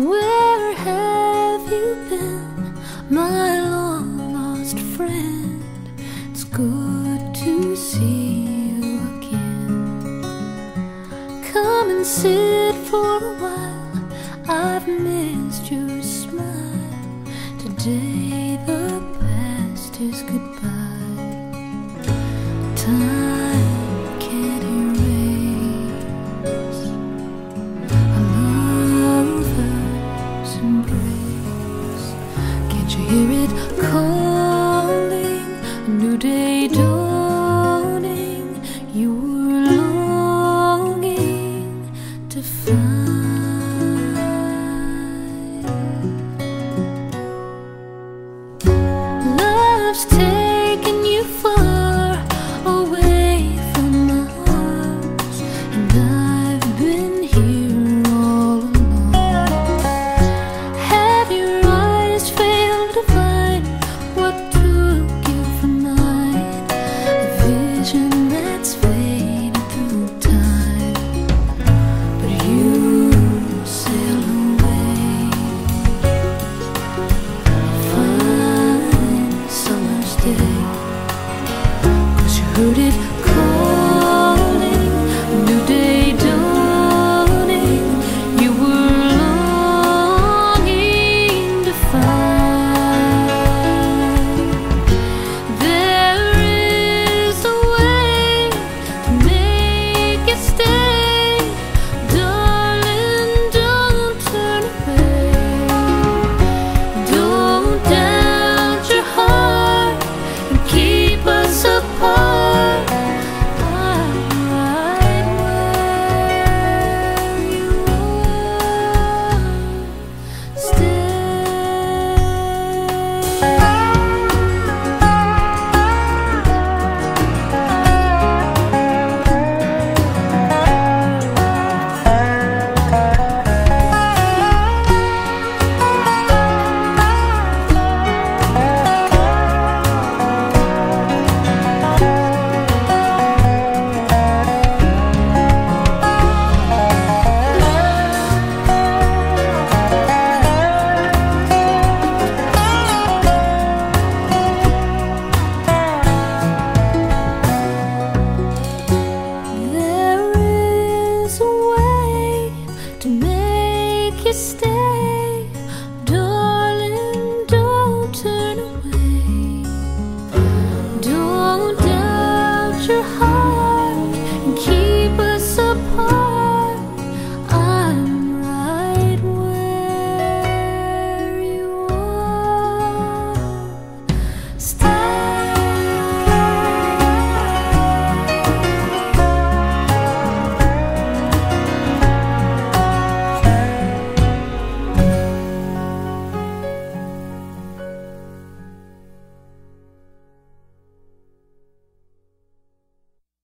Where have you been, my long lost friend? It's good to see you again. Come and sit for a while. I've missed your smile today. Hear it calling, a new day dawning. You were longing to find love's. rooted your heart and keep us apart. I'm right where you are. Stop